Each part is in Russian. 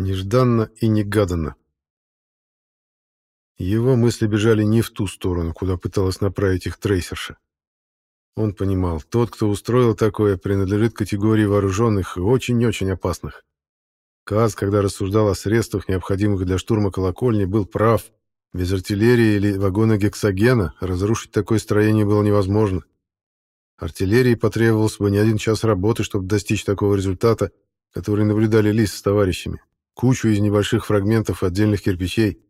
Нежданно и негаданно. Его мысли бежали не в ту сторону, куда пыталась направить их трейсерша. Он понимал, тот, кто устроил такое, принадлежит категории вооруженных и очень-очень опасных. Каз, когда рассуждал о средствах, необходимых для штурма колокольни, был прав. Без артиллерии или вагона гексогена разрушить такое строение было невозможно. Артиллерии потребовался бы не один час работы, чтобы достичь такого результата, который наблюдали Лис с товарищами. Кучу из небольших фрагментов отдельных кирпичей.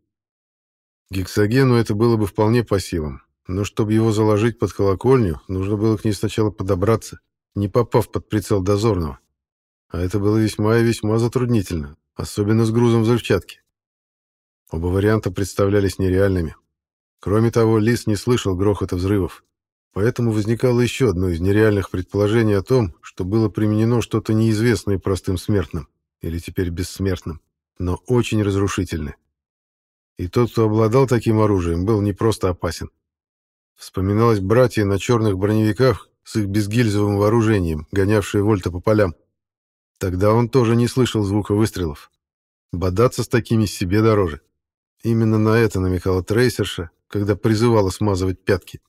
Гексогену это было бы вполне по силам, но чтобы его заложить под колокольню, нужно было к ней сначала подобраться, не попав под прицел дозорного. А это было весьма и весьма затруднительно, особенно с грузом взрывчатки. Оба варианта представлялись нереальными. Кроме того, Лис не слышал грохота взрывов. Поэтому возникало еще одно из нереальных предположений о том, что было применено что-то неизвестное простым смертным, или теперь бессмертным, но очень разрушительное. И тот, кто обладал таким оружием, был не просто опасен. Вспоминалось братья на черных броневиках с их безгильзовым вооружением, гонявшие Вольта по полям. Тогда он тоже не слышал звука выстрелов. Бодаться с такими себе дороже. Именно на это намекала трейсерша, когда призывала смазывать пятки.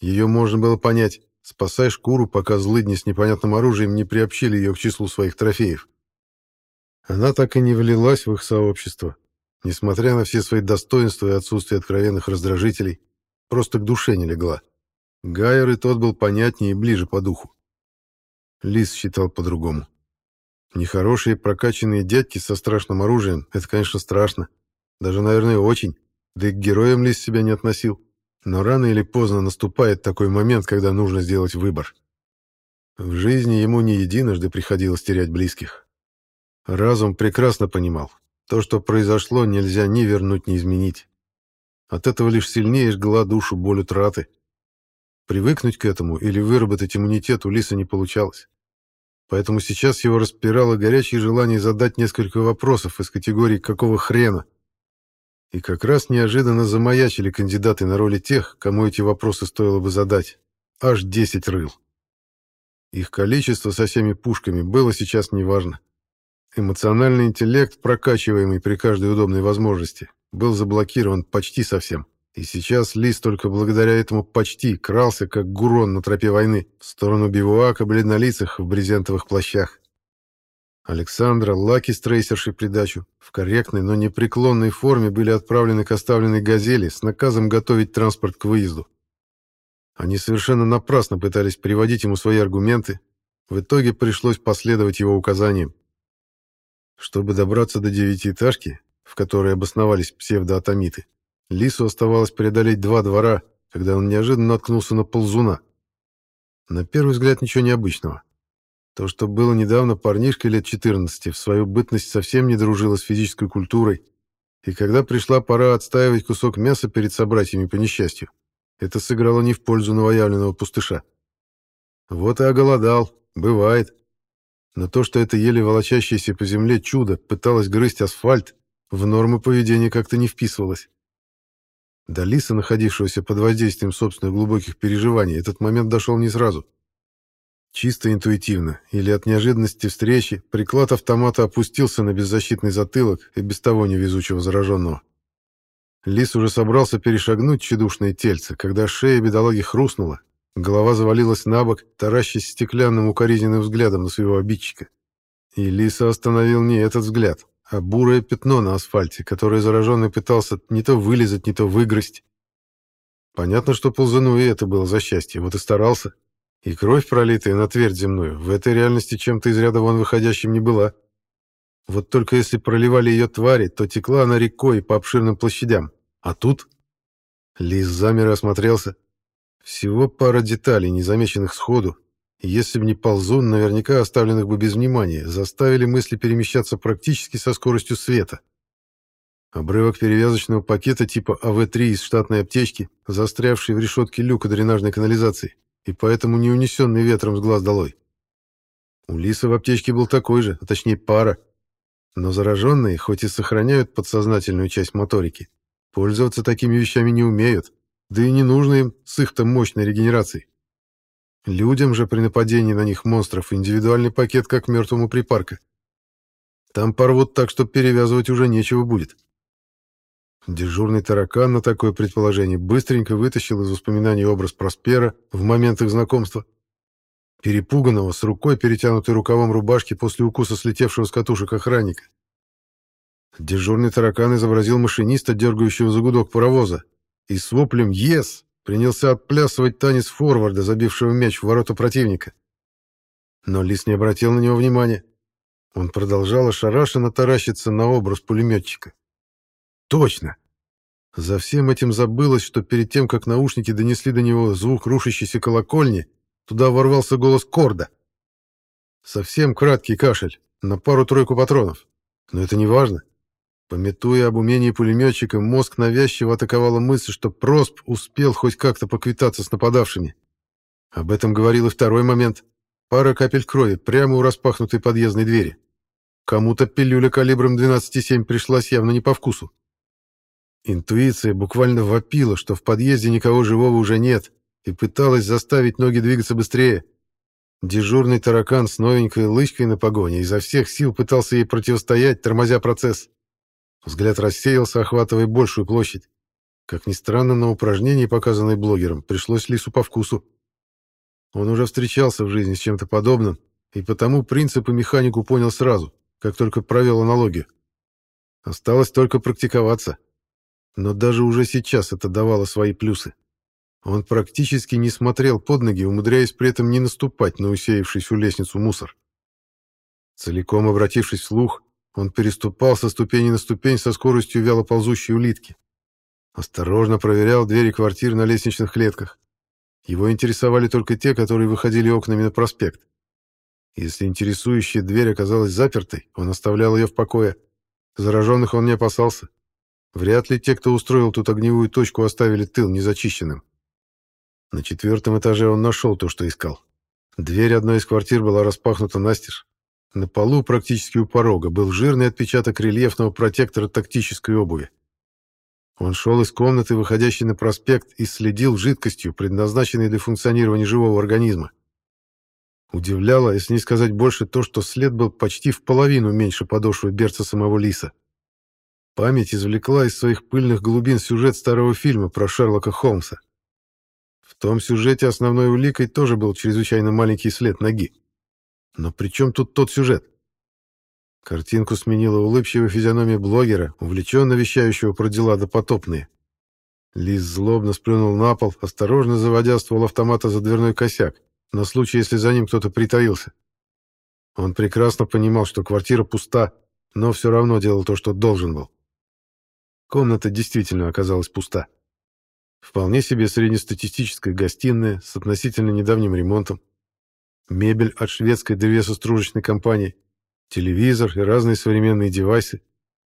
Ее можно было понять, спасая шкуру, пока злыдни с непонятным оружием не приобщили ее к числу своих трофеев. Она так и не влилась в их сообщество, несмотря на все свои достоинства и отсутствие откровенных раздражителей, просто к душе не легла. Гайер и тот был понятнее и ближе по духу. Лис считал по-другому. Нехорошие прокачанные дядьки со страшным оружием — это, конечно, страшно. Даже, наверное, очень. Да и к героям Лис себя не относил. Но рано или поздно наступает такой момент, когда нужно сделать выбор. В жизни ему не единожды приходилось терять близких. Разум прекрасно понимал, то, что произошло, нельзя ни вернуть, ни изменить. От этого лишь сильнее жгла душу боль утраты. Привыкнуть к этому или выработать иммунитет у Лиса не получалось. Поэтому сейчас его распирало горячее желание задать несколько вопросов из категории «какого хрена?». И как раз неожиданно замаячили кандидаты на роли тех, кому эти вопросы стоило бы задать. Аж 10 рыл. Их количество со всеми пушками было сейчас неважно. Эмоциональный интеллект, прокачиваемый при каждой удобной возможности, был заблокирован почти совсем. И сейчас Лис только благодаря этому почти крался, как гурон на тропе войны, в сторону бивуака бледнолицых в брезентовых плащах. Александра, Лаки с трейсершей придачу, в корректной, но непреклонной форме были отправлены к оставленной «Газели» с наказом готовить транспорт к выезду. Они совершенно напрасно пытались приводить ему свои аргументы, в итоге пришлось последовать его указаниям. Чтобы добраться до девятиэтажки, в которой обосновались псевдоатомиты, Лису оставалось преодолеть два двора, когда он неожиданно наткнулся на ползуна. На первый взгляд ничего необычного. То, что было недавно парнишкой лет 14, в свою бытность совсем не дружило с физической культурой, и когда пришла пора отстаивать кусок мяса перед собратьями по несчастью, это сыграло не в пользу новоявленного пустыша. Вот и оголодал, бывает. Но то, что это еле волочащееся по земле чудо пыталось грызть асфальт, в нормы поведения как-то не вписывалось. До Лиса, находившегося под воздействием собственных глубоких переживаний, этот момент дошел не сразу. Чисто интуитивно, или от неожиданности встречи, приклад автомата опустился на беззащитный затылок и без того невезучего зараженного. Лис уже собрался перешагнуть тщедушное тельце, когда шея бедолаги хрустнула, голова завалилась на бок, таращась стеклянным укоризненным взглядом на своего обидчика. И Лиса остановил не этот взгляд, а бурое пятно на асфальте, которое зараженный пытался не то вылезать, не то выгрызть. Понятно, что ползану и это было за счастье, вот и старался. И кровь, пролитая на твердь земную, в этой реальности чем-то из ряда вон выходящим не была. Вот только если проливали ее твари, то текла она рекой по обширным площадям. А тут... Лис замер и осмотрелся. Всего пара деталей, незамеченных сходу, если бы не ползун, наверняка оставленных бы без внимания, заставили мысли перемещаться практически со скоростью света. Обрывок перевязочного пакета типа АВ-3 из штатной аптечки, застрявший в решетке люка дренажной канализации, и поэтому не унесенный ветром с глаз долой. У Лиса в аптечке был такой же, а точнее пара. Но зараженные, хоть и сохраняют подсознательную часть моторики, пользоваться такими вещами не умеют, да и не нужно им с их-то мощной регенерацией. Людям же при нападении на них монстров индивидуальный пакет как мертвому припарка. Там порвут так, что перевязывать уже нечего будет. Дежурный таракан на такое предположение быстренько вытащил из воспоминаний образ Проспера в момент их знакомства. Перепуганного, с рукой, перетянутой рукавом рубашки после укуса слетевшего с катушек охранника. Дежурный таракан изобразил машиниста, дергающего за гудок паровоза, и с воплем «Ес!» принялся отплясывать танец форварда, забившего мяч в ворота противника. Но Лис не обратил на него внимания. Он продолжал ошарашенно таращиться на образ пулеметчика. Точно! За всем этим забылось, что перед тем, как наушники донесли до него звук рушащейся колокольни, туда ворвался голос Корда. Совсем краткий кашель, на пару-тройку патронов. Но это не важно. Пометуя об умении пулеметчика, мозг навязчиво атаковала мысль, что Просп успел хоть как-то поквитаться с нападавшими. Об этом говорил и второй момент. Пара капель крови прямо у распахнутой подъездной двери. Кому-то пилюля калибром 12,7 пришлась явно не по вкусу. Интуиция буквально вопила, что в подъезде никого живого уже нет, и пыталась заставить ноги двигаться быстрее. Дежурный таракан с новенькой лычкой на погоне изо всех сил пытался ей противостоять, тормозя процесс. Взгляд рассеялся, охватывая большую площадь. Как ни странно, на упражнение, показанное блогером, пришлось Лису по вкусу. Он уже встречался в жизни с чем-то подобным, и потому принцип и механику понял сразу, как только провел аналогию. Осталось только практиковаться. Но даже уже сейчас это давало свои плюсы. Он практически не смотрел под ноги, умудряясь при этом не наступать на усеявшийся у лестницу мусор. Целиком обратившись вслух, он переступал со ступени на ступень со скоростью вяло ползущей улитки. Осторожно проверял двери квартир на лестничных клетках. Его интересовали только те, которые выходили окнами на проспект. Если интересующая дверь оказалась запертой, он оставлял ее в покое. Зараженных он не опасался. Вряд ли те, кто устроил тут огневую точку, оставили тыл незачищенным. На четвертом этаже он нашел то, что искал. Дверь одной из квартир была распахнута настежь. На полу, практически у порога, был жирный отпечаток рельефного протектора тактической обуви. Он шел из комнаты, выходящей на проспект, и следил жидкостью, предназначенной для функционирования живого организма. Удивляло, если не сказать больше, то, что след был почти в половину меньше подошвы берца самого лиса. Память извлекла из своих пыльных глубин сюжет старого фильма про Шерлока Холмса. В том сюжете основной уликой тоже был чрезвычайно маленький след ноги. Но при чем тут тот сюжет? Картинку сменила улыбчивая физиономия блогера, увлеченно вещающего про дела допотопные. Лис злобно сплюнул на пол, осторожно заводя ствол автомата за дверной косяк, на случай, если за ним кто-то притаился. Он прекрасно понимал, что квартира пуста, но все равно делал то, что должен был. Комната действительно оказалась пуста. Вполне себе среднестатистическая гостиная с относительно недавним ремонтом мебель от шведской древесостружечной компании, телевизор и разные современные девайсы.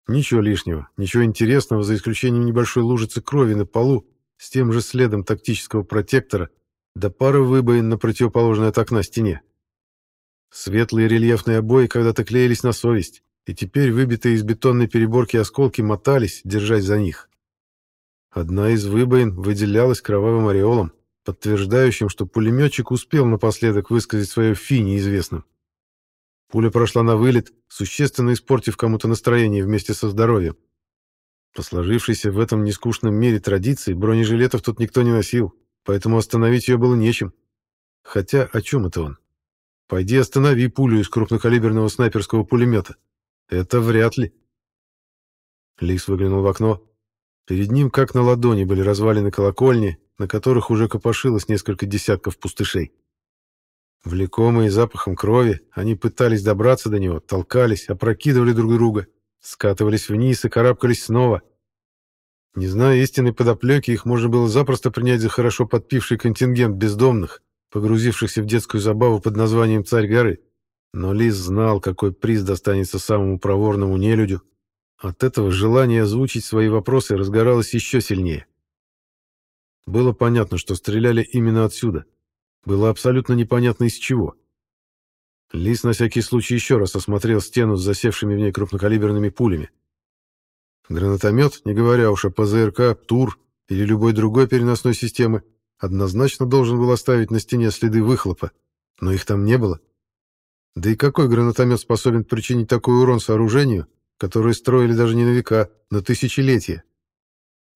Ничего лишнего, ничего интересного, за исключением небольшой лужицы крови на полу с тем же следом тактического протектора да пары выбоин на противоположной от окна стене. Светлые рельефные обои когда-то клеились на совесть, и теперь выбитые из бетонной переборки осколки мотались, держась за них. Одна из выбоин выделялась кровавым ореолом, подтверждающим, что пулеметчик успел напоследок высказать свое фи неизвестным. Пуля прошла на вылет, существенно испортив кому-то настроение вместе со здоровьем. По сложившейся в этом нескучном мире традиции бронежилетов тут никто не носил, поэтому остановить ее было нечем. Хотя о чем это он? Пойди останови пулю из крупнокалиберного снайперского пулемета. Это вряд ли. Лис выглянул в окно. Перед ним, как на ладони, были развалины колокольни, на которых уже копошилось несколько десятков пустышей. Влекомые запахом крови, они пытались добраться до него, толкались, опрокидывали друг друга, скатывались вниз и карабкались снова. Не зная истинной подоплеки, их можно было запросто принять за хорошо подпивший контингент бездомных, погрузившихся в детскую забаву под названием «Царь горы». Но Лис знал, какой приз достанется самому проворному нелюдю. От этого желание озвучить свои вопросы разгоралось еще сильнее. Было понятно, что стреляли именно отсюда. Было абсолютно непонятно из чего. Лис на всякий случай еще раз осмотрел стену с засевшими в ней крупнокалиберными пулями. Гранатомет, не говоря уж о ПЗРК, ТУР или любой другой переносной системы, однозначно должен был оставить на стене следы выхлопа, но их там не было. Да и какой гранатомет способен причинить такой урон сооружению, которое строили даже не на века, на тысячелетия?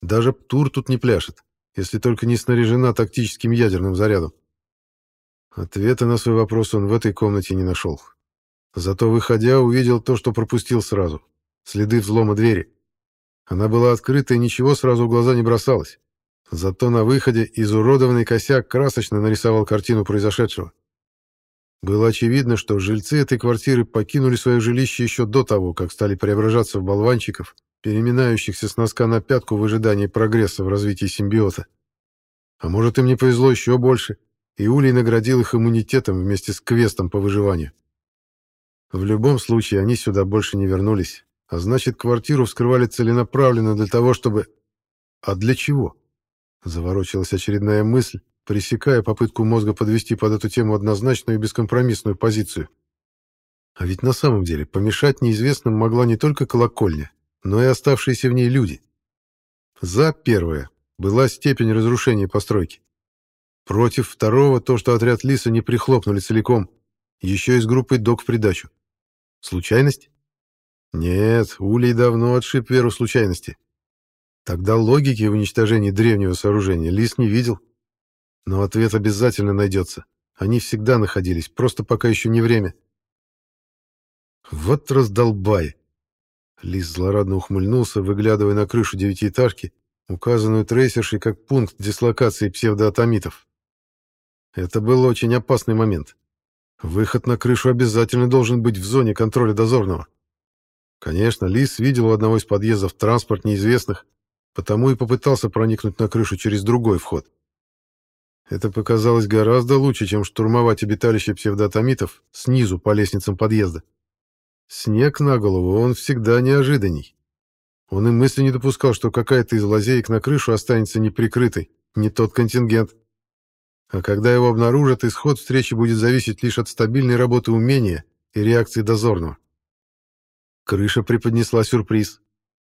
Даже Птур тут не пляшет, если только не снаряжена тактическим ядерным зарядом. Ответа на свой вопрос он в этой комнате не нашел. Зато, выходя, увидел то, что пропустил сразу. Следы взлома двери. Она была открыта, и ничего сразу в глаза не бросалось. Зато на выходе изуродованный косяк красочно нарисовал картину произошедшего. Было очевидно, что жильцы этой квартиры покинули свое жилище еще до того, как стали преображаться в болванчиков, переминающихся с носка на пятку в ожидании прогресса в развитии симбиота. А может, им не повезло еще больше, и Улей наградил их иммунитетом вместе с квестом по выживанию. В любом случае, они сюда больше не вернулись, а значит, квартиру вскрывали целенаправленно для того, чтобы... А для чего? Заворочилась очередная мысль, пресекая попытку мозга подвести под эту тему однозначную и бескомпромиссную позицию. А ведь на самом деле помешать неизвестным могла не только колокольня, но и оставшиеся в ней люди. За первое была степень разрушения постройки. Против второго то, что отряд Лиса не прихлопнули целиком, еще и с группой док в придачу. Случайность? Нет, Улей давно отшиб веру случайности. Тогда логики в уничтожении древнего сооружения Лис не видел. Но ответ обязательно найдется. Они всегда находились, просто пока еще не время. Вот раздолбай. Лис злорадно ухмыльнулся, выглядывая на крышу девятиэтажки, указанную трейсершей как пункт дислокации псевдоатомитов. Это был очень опасный момент. Выход на крышу обязательно должен быть в зоне контроля дозорного. Конечно, Лис видел у одного из подъездов транспорт неизвестных, потому и попытался проникнуть на крышу через другой вход. Это показалось гораздо лучше, чем штурмовать обиталище псевдоатомитов снизу по лестницам подъезда. Снег на голову, он всегда неожиданней. Он и мысли не допускал, что какая-то из лазеек на крышу останется неприкрытой, не тот контингент. А когда его обнаружат, исход встречи будет зависеть лишь от стабильной работы умения и реакции дозорного. Крыша преподнесла сюрприз.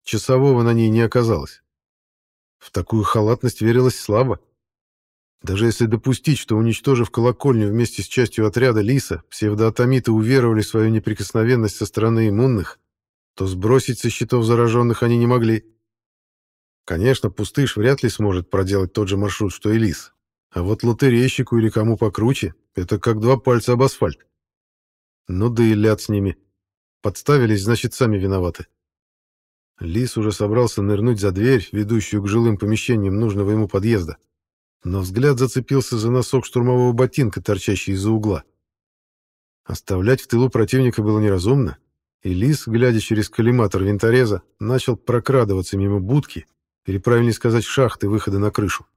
Часового на ней не оказалось. В такую халатность верилось слабо. Даже если допустить, что, уничтожив колокольню вместе с частью отряда Лиса, псевдоатомиты уверовали в свою неприкосновенность со стороны иммунных, то сбросить со счетов зараженных они не могли. Конечно, пустыш вряд ли сможет проделать тот же маршрут, что и Лис, а вот лотерейщику или кому покруче — это как два пальца об асфальт. Ну да и ляд с ними. Подставились, значит, сами виноваты. Лис уже собрался нырнуть за дверь, ведущую к жилым помещениям нужного ему подъезда. Но взгляд зацепился за носок штурмового ботинка, торчащий из-за угла. Оставлять в тылу противника было неразумно, и Лис, глядя через коллиматор винтореза, начал прокрадываться мимо будки, или, правильнее сказать, шахты выхода на крышу.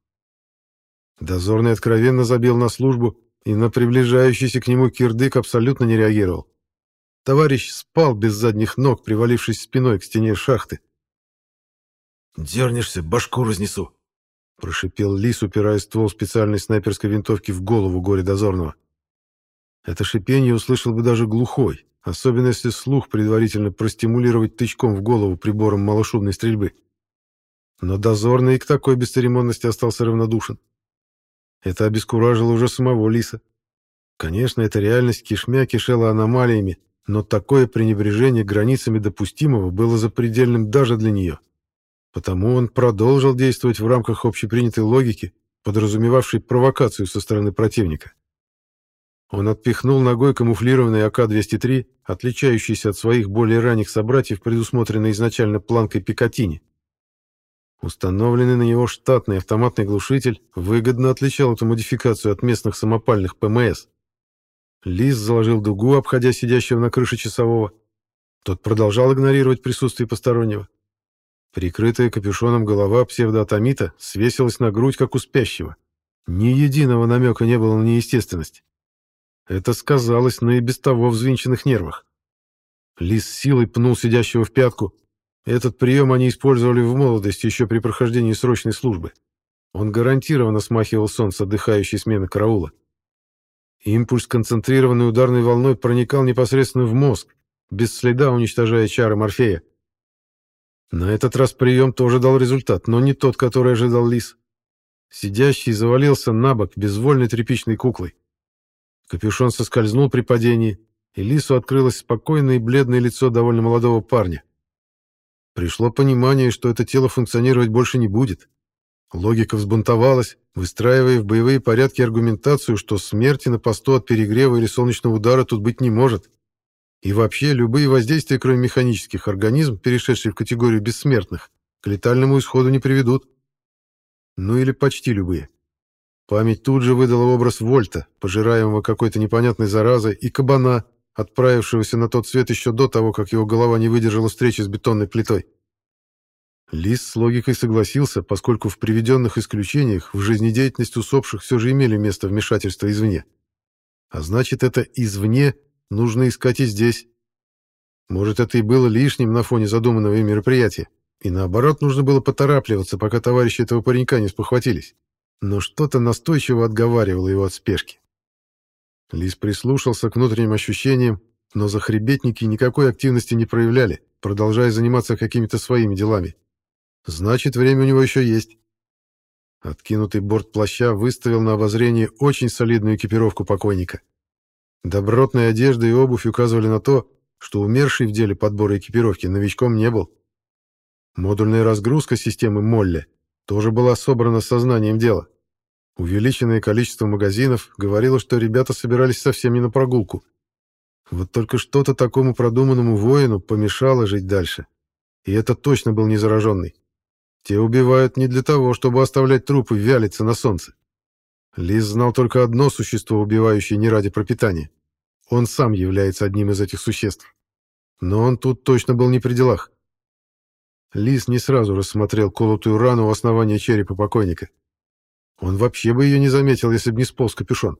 Дозорный откровенно забил на службу и на приближающийся к нему кирдык абсолютно не реагировал. Товарищ спал без задних ног, привалившись спиной к стене шахты. «Дернешься, башку разнесу!» — прошипел Лис, упирая ствол специальной снайперской винтовки в голову горе-дозорного. Это шипение услышал бы даже глухой, особенно если слух предварительно простимулировать тычком в голову прибором малошумной стрельбы. Но дозорный и к такой бесцеремонности остался равнодушен. Это обескуражило уже самого Лиса. Конечно, эта реальность кишмя кишела аномалиями, но такое пренебрежение границами допустимого было запредельным даже для нее. Потому он продолжил действовать в рамках общепринятой логики, подразумевавшей провокацию со стороны противника. Он отпихнул ногой камуфлированный АК-203, отличающийся от своих более ранних собратьев, предусмотренный изначально планкой Пикатини. Установленный на него штатный автоматный глушитель выгодно отличал эту модификацию от местных самопальных ПМС. Лис заложил дугу, обходя сидящего на крыше часового. Тот продолжал игнорировать присутствие постороннего. Прикрытая капюшоном голова псевдоатомита свесилась на грудь, как у спящего. Ни единого намека не было на неестественность. Это сказалось на и без того взвинченных нервах. Лис силой пнул сидящего в пятку, этот прием они использовали в молодости еще при прохождении срочной службы. Он гарантированно смахивал сон с отдыхающей смены караула. Импульс, концентрированный ударной волной, проникал непосредственно в мозг, без следа уничтожая чары Морфея. На этот раз прием тоже дал результат, но не тот, который ожидал Лис. Сидящий завалился на бок безвольной тряпичной куклой. Капюшон соскользнул при падении, и Лису открылось спокойное и бледное лицо довольно молодого парня. Пришло понимание, что это тело функционировать больше не будет. Логика взбунтовалась, выстраивая в боевые порядки аргументацию, что смерти на посту от перегрева или солнечного удара тут быть не может. И вообще, любые воздействия, кроме механических, организм, перешедший в категорию бессмертных, к летальному исходу не приведут. Ну или почти любые. Память тут же выдала образ Вольта, пожираемого какой-то непонятной заразой, и кабана, отправившегося на тот свет еще до того, как его голова не выдержала встречи с бетонной плитой. Лис с логикой согласился, поскольку в приведенных исключениях в жизнедеятельность усопших все же имели место вмешательства извне. А значит, это «извне» нужно искать и здесь. Может, это и было лишним на фоне задуманного им мероприятия, и наоборот, нужно было поторапливаться, пока товарищи этого паренька не спохватились. Но что-то настойчиво отговаривало его от спешки. Лис прислушался к внутренним ощущениям, но захребетники никакой активности не проявляли, продолжая заниматься какими-то своими делами. Значит, время у него еще есть. Откинутый борт плаща выставил на обозрение очень солидную экипировку покойника. Добротная одежда и обувь указывали на то, что умерший в деле подбора экипировки новичком не был. Модульная разгрузка системы Молли тоже была собрана сознанием дела. Увеличенное количество магазинов говорило, что ребята собирались совсем не на прогулку. Вот только что-то такому продуманному воину помешало жить дальше. И это точно был не зараженный. Те убивают не для того, чтобы оставлять трупы вялиться на солнце. Лис знал только одно существо, убивающее не ради пропитания. Он сам является одним из этих существ. Но он тут точно был не при делах. Лис не сразу рассмотрел колотую рану у основания черепа покойника. Он вообще бы ее не заметил, если бы не сполз капюшон.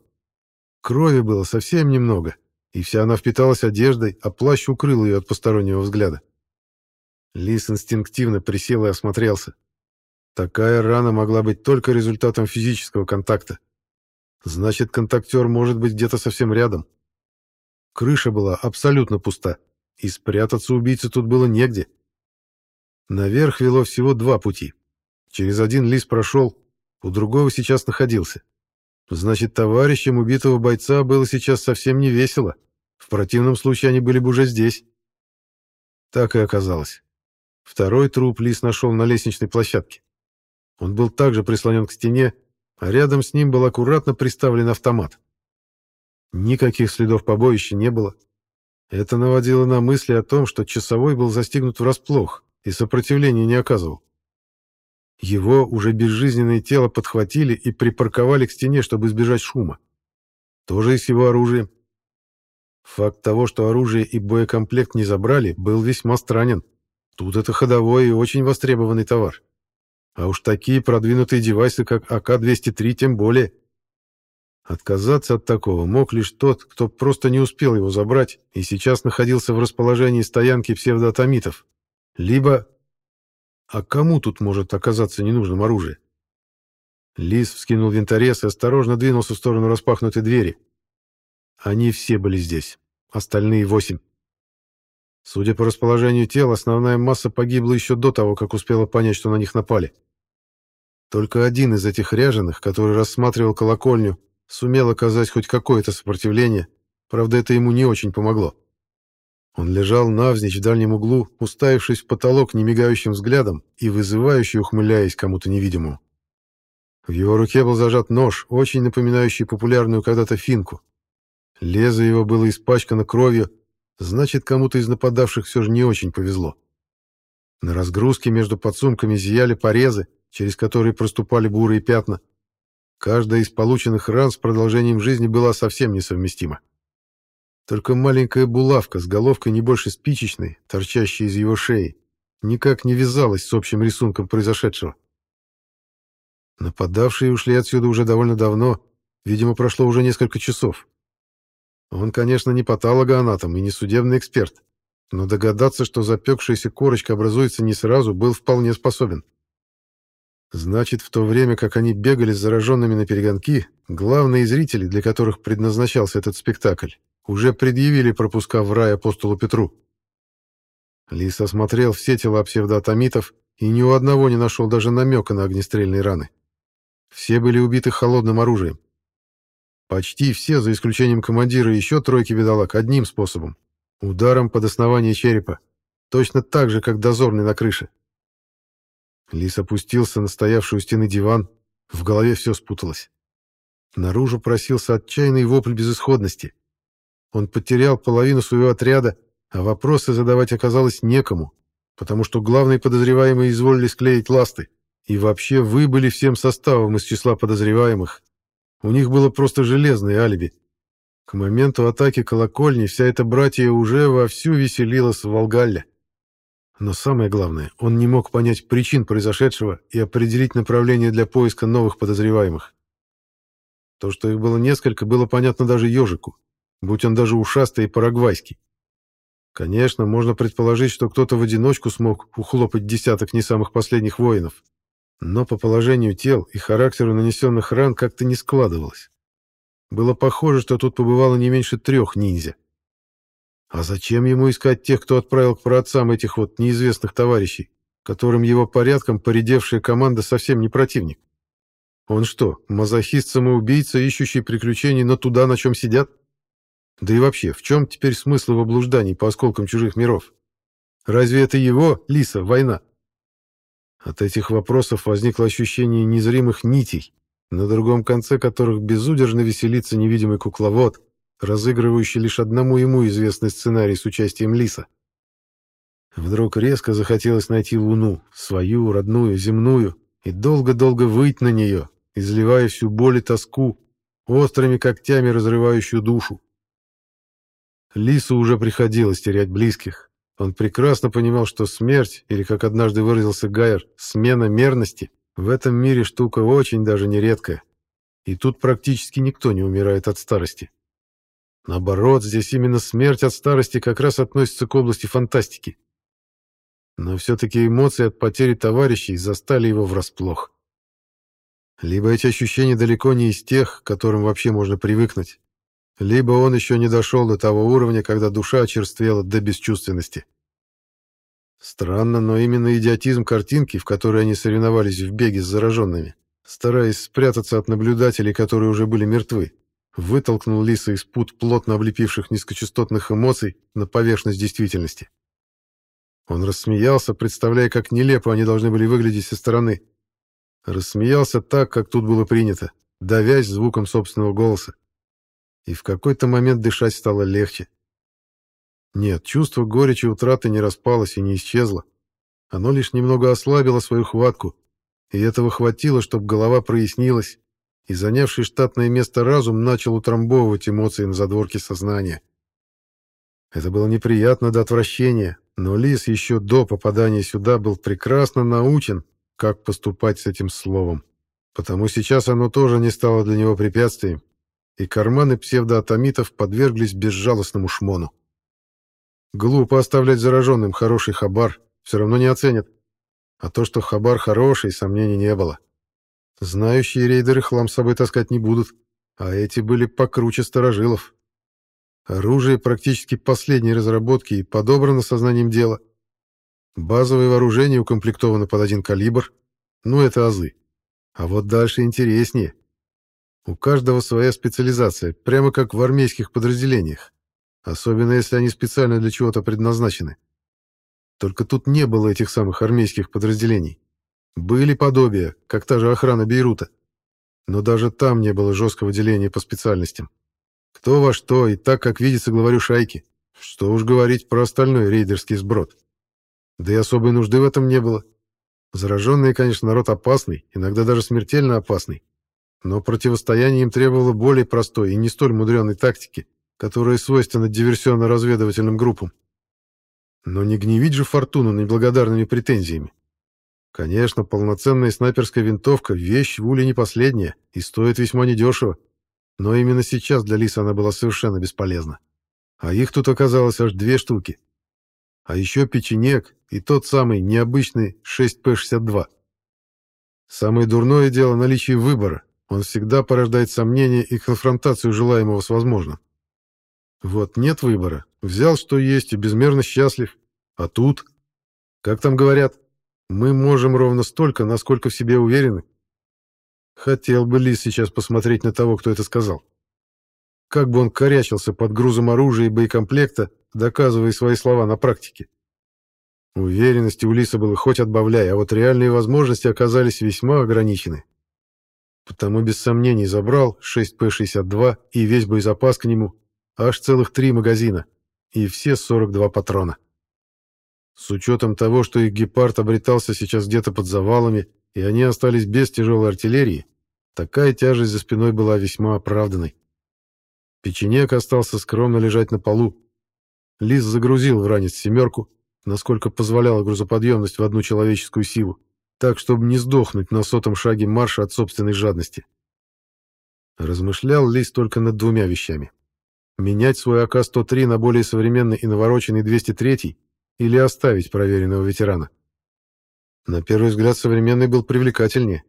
Крови было совсем немного, и вся она впиталась одеждой, а плащ укрыл ее от постороннего взгляда. Лис инстинктивно присел и осмотрелся. Такая рана могла быть только результатом физического контакта. Значит, контактер может быть где-то совсем рядом. Крыша была абсолютно пуста, и спрятаться убийце тут было негде. Наверх вело всего два пути. Через один Лис прошел, у другого сейчас находился. Значит, товарищам убитого бойца было сейчас совсем не весело. В противном случае они были бы уже здесь. Так и оказалось. Второй труп Лис нашел на лестничной площадке. Он был также прислонен к стене, а рядом с ним был аккуратно приставлен автомат. Никаких следов побоища не было. Это наводило на мысли о том, что часовой был застигнут врасплох и сопротивления не оказывал. Его уже безжизненное тело подхватили и припарковали к стене, чтобы избежать шума. Тоже и с его оружием. Факт того, что оружие и боекомплект не забрали, был весьма странен. Тут это ходовой и очень востребованный товар. А уж такие продвинутые девайсы, как АК-203, тем более. Отказаться от такого мог лишь тот, кто просто не успел его забрать и сейчас находился в расположении стоянки псевдоатомитов. Либо а кому тут может оказаться ненужным оружие? Лис вскинул винторез и осторожно двинулся в сторону распахнутой двери. Они все были здесь. Остальные восемь. Судя по расположению тел, основная масса погибла еще до того, как успела понять, что на них напали. Только один из этих ряженых, который рассматривал колокольню, сумел оказать хоть какое-то сопротивление, правда, это ему не очень помогло. Он лежал навзничь в дальнем углу, уставившись в потолок немигающим взглядом и вызывающе ухмыляясь кому-то невидимому. В его руке был зажат нож, очень напоминающий популярную когда-то финку. Лезвие его было испачкано кровью, значит, кому-то из нападавших все же не очень повезло. На разгрузке между подсумками зияли порезы, через которые проступали бурые пятна. Каждая из полученных ран с продолжением жизни была совсем несовместима. Только маленькая булавка с головкой не больше спичечной, торчащей из его шеи, никак не вязалась с общим рисунком произошедшего. Нападавшие ушли отсюда уже довольно давно, видимо, прошло уже несколько часов. Он, конечно, не патологоанатом и не судебный эксперт, но догадаться, что запекшаяся корочка образуется не сразу, был вполне способен. Значит, в то время, как они бегали с зараженными на перегонки, главные зрители, для которых предназначался этот спектакль, уже предъявили пропуска в рай апостолу Петру. Лис осмотрел все тела псевдоатомитов и ни у одного не нашел даже намека на огнестрельные раны. Все были убиты холодным оружием. Почти все, за исключением командира и еще тройки бедолаг, одним способом — ударом под основание черепа. Точно так же, как дозорный на крыше. Лис опустился на стоявший у стены диван. В голове все спуталось. Наружу просился отчаянный вопль безысходности. Он потерял половину своего отряда, а вопросы задавать оказалось некому, потому что главные подозреваемые изволили склеить ласты и вообще выбыли всем составом из числа подозреваемых. У них было просто железное алиби. К моменту атаки колокольни вся эта братья уже вовсю веселилась в Волгалле. Но самое главное, он не мог понять причин произошедшего и определить направление для поиска новых подозреваемых. То, что их было несколько, было понятно даже ежику, будь он даже ушастый и парагвайский. Конечно, можно предположить, что кто-то в одиночку смог ухлопать десяток не самых последних воинов. Но по положению тел и характеру нанесенных ран как-то не складывалось. Было похоже, что тут побывало не меньше трех ниндзя. А зачем ему искать тех, кто отправил к праотцам этих вот неизвестных товарищей, которым его порядком поредевшая команда совсем не противник? Он что, мазохист-самоубийца, ищущий приключений, но туда, на чем сидят? Да и вообще, в чем теперь смысл в облуждании по осколкам чужих миров? Разве это его, Лиса, война? От этих вопросов возникло ощущение незримых нитей, на другом конце которых безудержно веселится невидимый кукловод, разыгрывающий лишь одному ему известный сценарий с участием Лиса. Вдруг резко захотелось найти Луну, свою, родную, земную, и долго-долго выть на нее, изливая всю боль и тоску, острыми когтями разрывающую душу. Лису уже приходилось терять близких. Он прекрасно понимал, что смерть, или, как однажды выразился Гайер, смена мерности, в этом мире штука очень даже нередкая. И тут практически никто не умирает от старости. Наоборот, здесь именно смерть от старости как раз относится к области фантастики. Но все-таки эмоции от потери товарищей застали его врасплох. Либо эти ощущения далеко не из тех, к которым вообще можно привыкнуть, либо он еще не дошел до того уровня, когда душа очерствела до бесчувственности. Странно, но именно идиотизм картинки, в которой они соревновались в беге с зараженными, стараясь спрятаться от наблюдателей, которые уже были мертвы, вытолкнул Лиса из пут плотно облепивших низкочастотных эмоций на поверхность действительности. Он рассмеялся, представляя, как нелепо они должны были выглядеть со стороны. Рассмеялся так, как тут было принято, давясь звуком собственного голоса. И в какой-то момент дышать стало легче. Нет, чувство горечи утраты не распалось и не исчезло. Оно лишь немного ослабило свою хватку, и этого хватило, чтобы голова прояснилась, и занявший штатное место разум начал утрамбовывать эмоции на задворке сознания. Это было неприятно до отвращения, но Лис еще до попадания сюда был прекрасно научен, как поступать с этим словом. Потому сейчас оно тоже не стало для него препятствием, и карманы псевдоатомитов подверглись безжалостному шмону. Глупо оставлять зараженным хороший хабар, все равно не оценят. А то, что хабар хороший, сомнений не было. Знающие рейдеры хлам с собой таскать не будут, а эти были покруче старожилов. Оружие практически последней разработки и подобрано сознанием дела. Базовое вооружение укомплектовано под один калибр, ну это азы. А вот дальше интереснее. У каждого своя специализация, прямо как в армейских подразделениях, особенно если они специально для чего-то предназначены. Только тут не было этих самых армейских подразделений. Были подобия, как та же охрана Бейрута. Но даже там не было жесткого деления по специальностям. Кто во что, и так, как видится главарю шайки. Что уж говорить про остальной рейдерский сброд. Да и особой нужды в этом не было. Зараженные, конечно, народ опасный, иногда даже смертельно опасный. Но противостояние им требовало более простой и не столь мудренной тактики, которая свойственна диверсионно-разведывательным группам. Но не гневить же фортуну неблагодарными претензиями. Конечно, полноценная снайперская винтовка — вещь в уле не последняя и стоит весьма недешево. Но именно сейчас для Лиса она была совершенно бесполезна. А их тут оказалось аж две штуки. А еще печенек и тот самый необычный 6П-62. Самое дурное дело — наличие выбора. Он всегда порождает сомнения и конфронтацию желаемого с возможным. Вот нет выбора. Взял, что есть, и безмерно счастлив. А тут, как там говорят, мы можем ровно столько, насколько в себе уверены. Хотел бы Лис сейчас посмотреть на того, кто это сказал. как бы он корячился под грузом оружия и боекомплекта, доказывая свои слова на практике. Уверенности у Лиса было хоть отбавляй, а вот реальные возможности оказались весьма ограничены. Потому без сомнений забрал 6П-62 и весь боезапас к нему, аж целых три магазина, и все 42 патрона. С учетом того, что их гепард обретался сейчас где-то под завалами, и они остались без тяжелой артиллерии, такая тяжесть за спиной была весьма оправданной. Печенек остался скромно лежать на полу. Лис загрузил в ранец семерку, насколько позволяла грузоподъемность в одну человеческую силу, так, чтобы не сдохнуть на сотом шаге марша от собственной жадности. Размышлял Лис только над двумя вещами. Менять свой АК-103 на более современный и навороченный 203 или оставить проверенного ветерана. На первый взгляд современный был привлекательнее.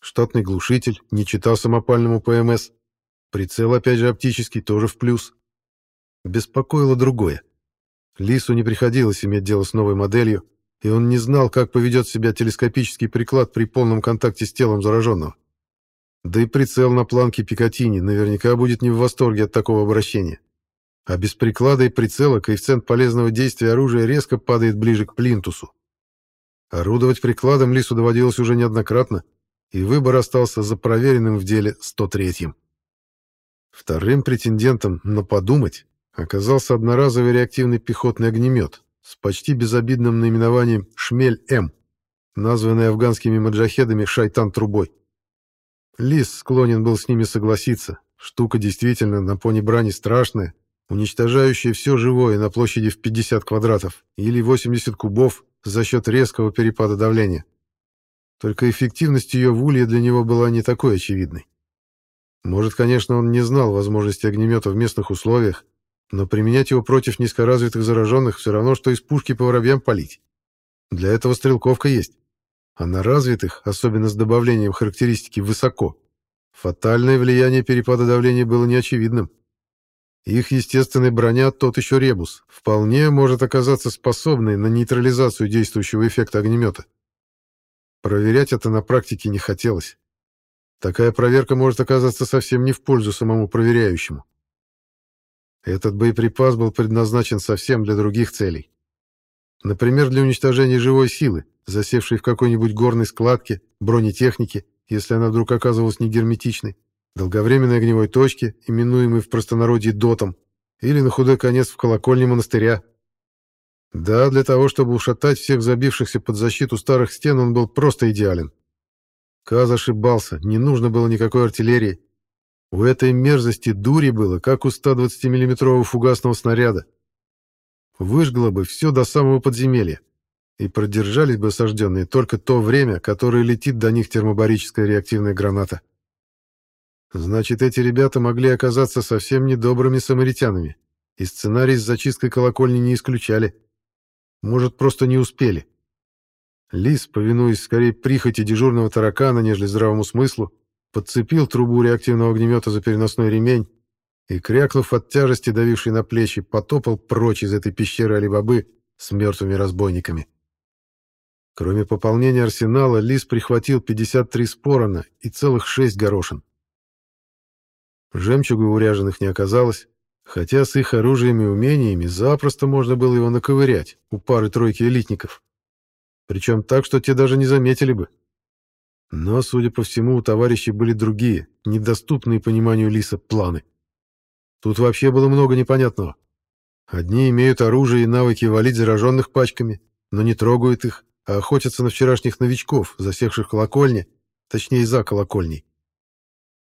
Штатный глушитель, не читал самопальному ПМС. Прицел, опять же, оптический, тоже в плюс. Беспокоило другое. Лису не приходилось иметь дело с новой моделью, и он не знал, как поведет себя телескопический приклад при полном контакте с телом зараженного. Да и прицел на планке Пикатини наверняка будет не в восторге от такого обращения. А без приклада и прицела коэффициент полезного действия оружия резко падает ближе к плинтусу. Орудовать прикладом Лису доводилось уже неоднократно, и выбор остался за проверенным в деле 103-м. Вторым претендентом на подумать оказался одноразовый реактивный пехотный огнемет с почти безобидным наименованием «Шмель-М», названный афганскими маджахедами «Шайтан-трубой». Лис склонен был с ними согласиться. Штука действительно на пони брани страшная, уничтожающая все живое на площади в 50 квадратов или 80 кубов за счет резкого перепада давления. Только эффективность ее в улье для него была не такой очевидной. Может, конечно, он не знал возможности огнемета в местных условиях, но применять его против низкоразвитых зараженных все равно, что из пушки по воробьям палить. Для этого стрелковка есть. А на развитых, особенно с добавлением характеристики «высоко», фатальное влияние перепада давления было неочевидным. Их естественная броня, тот еще ребус, вполне может оказаться способной на нейтрализацию действующего эффекта огнемета. Проверять это на практике не хотелось. Такая проверка может оказаться совсем не в пользу самому проверяющему. Этот боеприпас был предназначен совсем для других целей. Например, для уничтожения живой силы, засевшей в какой-нибудь горной складке, бронетехнике, если она вдруг оказывалась негерметичной, долговременной огневой точке, именуемой в простонародье дотом, или на худой конец в колокольне монастыря. Да, для того, чтобы ушатать всех забившихся под защиту старых стен, он был просто идеален. Каз ошибался, не нужно было никакой артиллерии, у этой мерзости дури было, как у 120 миллиметрового фугасного снаряда. Выжгло бы все до самого подземелья, и продержались бы осажденные только то время, которое летит до них термобарическая реактивная граната. Значит, эти ребята могли оказаться совсем недобрыми самаритянами, и сценарий с зачисткой колокольни не исключали. Может, просто не успели. Лис, повинуясь скорее прихоти дежурного таракана, нежели здравому смыслу, подцепил трубу реактивного огнемета за переносной ремень и, крякнув от тяжести, давившей на плечи, потопал прочь из этой пещеры Алибабы с мертвыми разбойниками. Кроме пополнения арсенала, Лис прихватил 53 спорона и целых 6 горошин. Жемчуга у ряженых не оказалось, хотя с их оружием и умениями запросто можно было его наковырять у пары-тройки элитников. Причем так, что те даже не заметили бы. Но, судя по всему, у товарищей были другие, недоступные пониманию Лиса, планы. Тут вообще было много непонятного. Одни имеют оружие и навыки валить зараженных пачками, но не трогают их, а охотятся на вчерашних новичков, засевших в точнее, за колокольней.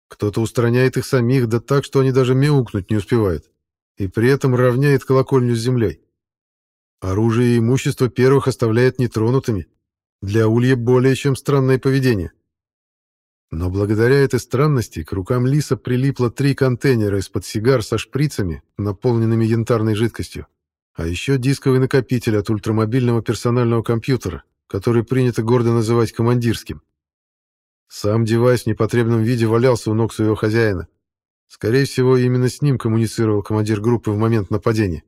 Кто-то устраняет их самих, да так, что они даже мяукнуть не успевают, и при этом равняет колокольню с землей. Оружие и имущество первых оставляет нетронутыми, для Улья более чем странное поведение. Но благодаря этой странности к рукам Лиса прилипло три контейнера из-под сигар со шприцами, наполненными янтарной жидкостью, а еще дисковый накопитель от ультрамобильного персонального компьютера, который принято гордо называть командирским. Сам девайс в непотребном виде валялся у ног своего хозяина. Скорее всего, именно с ним коммуницировал командир группы в момент нападения.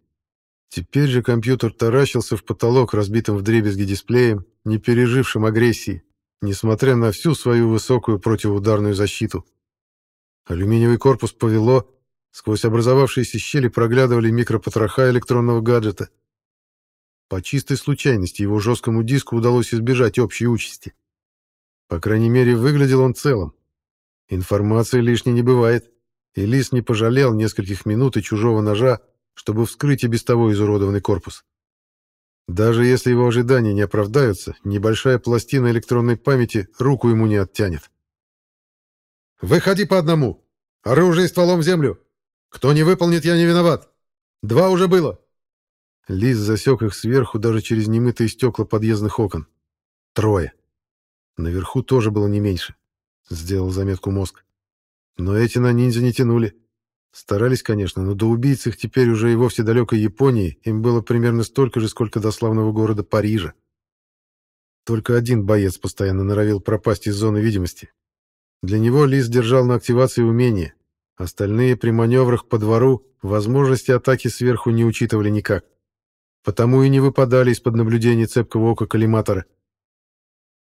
Теперь же компьютер таращился в потолок, разбитым вдребезги дисплеем, не пережившим агрессии, несмотря на всю свою высокую противоударную защиту. Алюминиевый корпус повело, Сквозь образовавшиеся щели проглядывали микропотроха электронного гаджета. По чистой случайности его жесткому диску удалось избежать общей участи. По крайней мере, выглядел он целым. Информации лишней не бывает, и Лис не пожалел нескольких минут и чужого ножа, чтобы вскрыть и без того изуродованный корпус. Даже если его ожидания не оправдаются, небольшая пластина электронной памяти руку ему не оттянет. «Выходи по одному! Оружие стволом в землю! Кто не выполнит, я не виноват! Два уже было!» Лис засек их сверху даже через немытые стекла подъездных окон. Трое. Наверху тоже было не меньше. Сделал заметку мозг. Но эти на ниндзя не тянули. Старались, конечно, но до убийц их теперь уже и вовсе далекой Японии им было примерно столько же, сколько до славного города Парижа. Только один боец постоянно норовил пропасть из зоны видимости. Для него Лис держал на активации умения. Остальные при маневрах по двору возможности атаки сверху не учитывали никак. Потому и не выпадали из-под наблюдения цепкого ока коллиматора.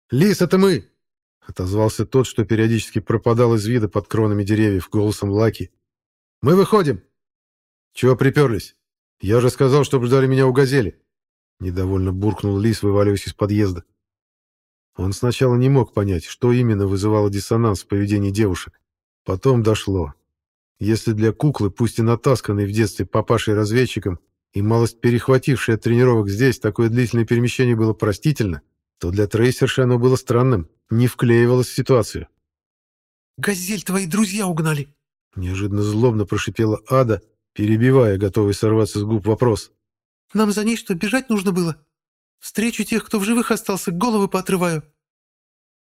«Лис, это мы!» — отозвался тот, что периодически пропадал из вида под кронами деревьев голосом Лаки, мы выходим. Чего приперлись? Я же сказал, чтобы ждали меня у газели. Недовольно буркнул Лис, вываливаясь из подъезда. Он сначала не мог понять, что именно вызывало диссонанс в поведении девушек. Потом дошло. Если для куклы, пусть и натасканной в детстве папашей-разведчиком и малость перехватившей от тренировок здесь, такое длительное перемещение было простительно, то для трейсерши оно было странным, не вклеивалось в ситуацию. «Газель твои друзья угнали!» Неожиданно злобно прошипела Ада, перебивая, готовый сорваться с губ вопрос. «Нам за ней что, бежать нужно было? Встречу тех, кто в живых остался, головы поотрываю».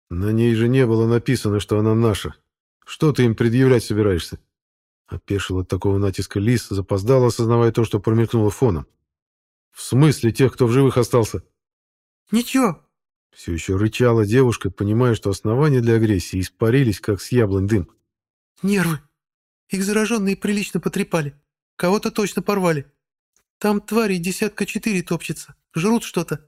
«На ней же не было написано, что она наша. Что ты им предъявлять собираешься?» Опешил от такого натиска Лис, запоздал, осознавая то, что промелькнуло фоном. «В смысле тех, кто в живых остался?» «Ничего». Все еще рычала девушка, понимая, что основания для агрессии испарились, как с яблонь дым. «Нервы. Их зараженные прилично потрепали. Кого-то точно порвали. Там твари десятка четыре топчется. Жрут что-то.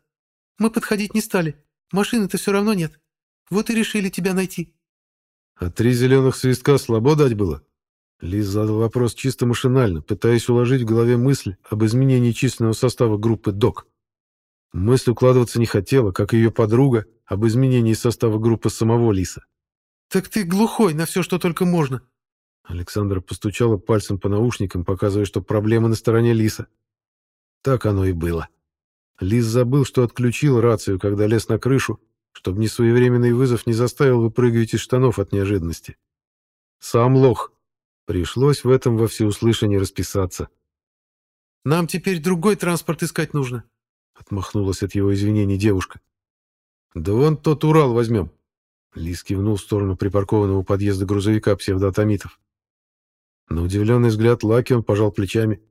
Мы подходить не стали. Машины-то все равно нет. Вот и решили тебя найти». «А три зеленых свистка слабо дать было?» Лиз задал вопрос чисто машинально, пытаясь уложить в голове мысль об изменении численного состава группы ДОК. Мысль укладываться не хотела, как и ее подруга, об изменении состава группы самого Лиса. «Так ты глухой на все, что только можно», Александра постучала пальцем по наушникам, показывая, что проблема на стороне Лиса. Так оно и было. Лис забыл, что отключил рацию, когда лез на крышу, чтобы несвоевременный вызов не заставил выпрыгивать из штанов от неожиданности. Сам лох. Пришлось в этом во всеуслышание расписаться. «Нам теперь другой транспорт искать нужно», — отмахнулась от его извинений девушка. «Да вон тот Урал возьмем». Лис кивнул в сторону припаркованного подъезда грузовика псевдоатомитов. На удивленный взгляд Лаки он пожал плечами.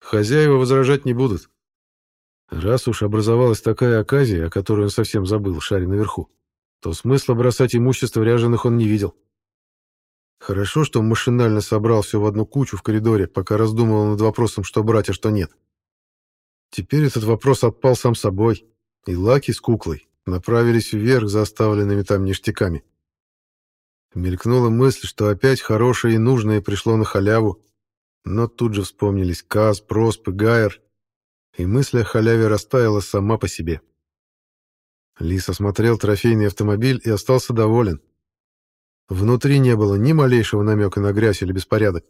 Хозяева возражать не будут. Раз уж образовалась такая оказия, о которой он совсем забыл, шаре наверху, то смысла бросать имущество ряженых он не видел. Хорошо, что машинально собрал все в одну кучу в коридоре, пока раздумывал над вопросом, что брать, а что нет. Теперь этот вопрос отпал сам собой, и Лаки с куклой направились вверх за оставленными там ништяками. Мелькнула мысль, что опять хорошее и нужное пришло на халяву, но тут же вспомнились Каз, Просп и Гайер, и мысль о халяве растаяла сама по себе. Лис осмотрел трофейный автомобиль и остался доволен. Внутри не было ни малейшего намека на грязь или беспорядок.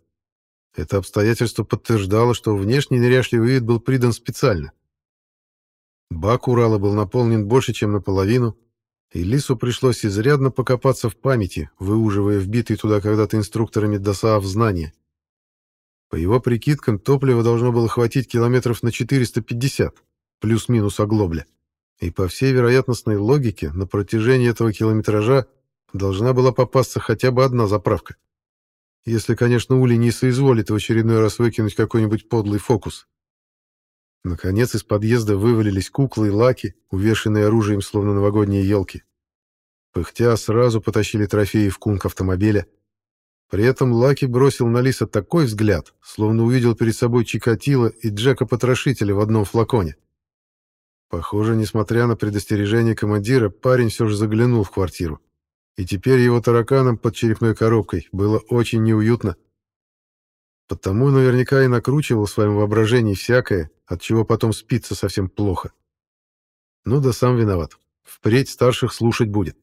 Это обстоятельство подтверждало, что внешний неряшливый вид был придан специально. Бак Урала был наполнен больше, чем наполовину, и Лису пришлось изрядно покопаться в памяти, выуживая вбитые туда когда-то инструкторами ДОСААФ знания. По его прикидкам, топлива должно было хватить километров на 450, плюс-минус оглобля. И по всей вероятностной логике, на протяжении этого километража должна была попасться хотя бы одна заправка. Если, конечно, Ули не соизволит в очередной раз выкинуть какой-нибудь подлый фокус. Наконец из подъезда вывалились куклы и лаки, увешанные оружием, словно новогодние елки. Пыхтя сразу потащили трофеи в кунг автомобиля. При этом Лаки бросил на Лиса такой взгляд, словно увидел перед собой Чикатило и Джека-потрошителя в одном флаконе. Похоже, несмотря на предостережение командира, парень все же заглянул в квартиру. И теперь его тараканам под черепной коробкой было очень неуютно. Потому наверняка и накручивал в своем воображении всякое, от чего потом спится совсем плохо. Ну да сам виноват. Впредь старших слушать будет.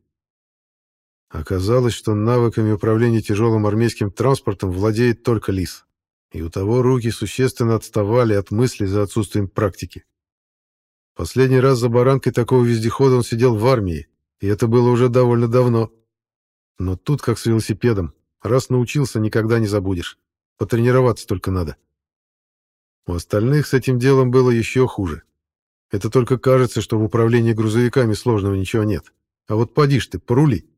Оказалось, что навыками управления тяжелым армейским транспортом владеет только Лис. И у того руки существенно отставали от мыслей за отсутствием практики. Последний раз за баранкой такого вездехода он сидел в армии, и это было уже довольно давно. Но тут как с велосипедом. Раз научился, никогда не забудешь. Потренироваться только надо. У остальных с этим делом было еще хуже. Это только кажется, что в управлении грузовиками сложного ничего нет. А вот поди ж ты, порули.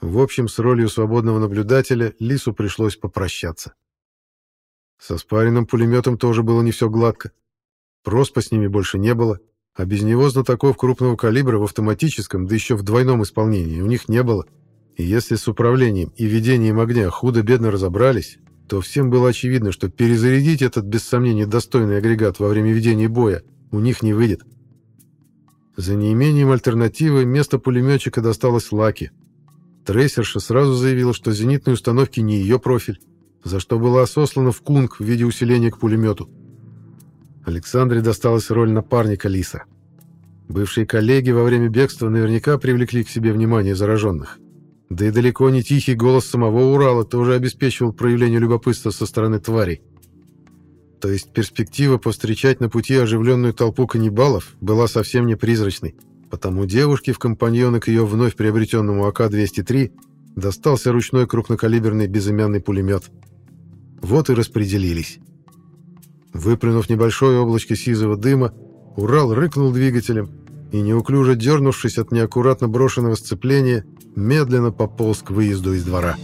В общем, с ролью свободного наблюдателя Лису пришлось попрощаться. Со спаренным пулеметом тоже было не все гладко. Проспа с ними больше не было, а без него знатоков крупного калибра в автоматическом, да еще в двойном исполнении у них не было. И если с управлением и ведением огня худо-бедно разобрались, то всем было очевидно, что перезарядить этот без сомнения достойный агрегат во время ведения боя у них не выйдет. За неимением альтернативы место пулеметчика досталось Лаки. Трейсерша сразу заявила, что зенитные установки не ее профиль, за что была сослана в кунг в виде усиления к пулемету. Александре досталась роль напарника Лиса. Бывшие коллеги во время бегства наверняка привлекли к себе внимание зараженных. Да и далеко не тихий голос самого Урала тоже обеспечивал проявление любопытства со стороны тварей. То есть перспектива повстречать на пути оживленную толпу каннибалов была совсем не призрачной, потому девушке в компаньоны к ее вновь приобретенному АК-203 достался ручной крупнокалиберный безымянный пулемет. Вот и распределились. Выплюнув небольшое облачко сизого дыма, Урал рыкнул двигателем и, неуклюже дернувшись от неаккуратно брошенного сцепления, медленно пополз к выезду из двора.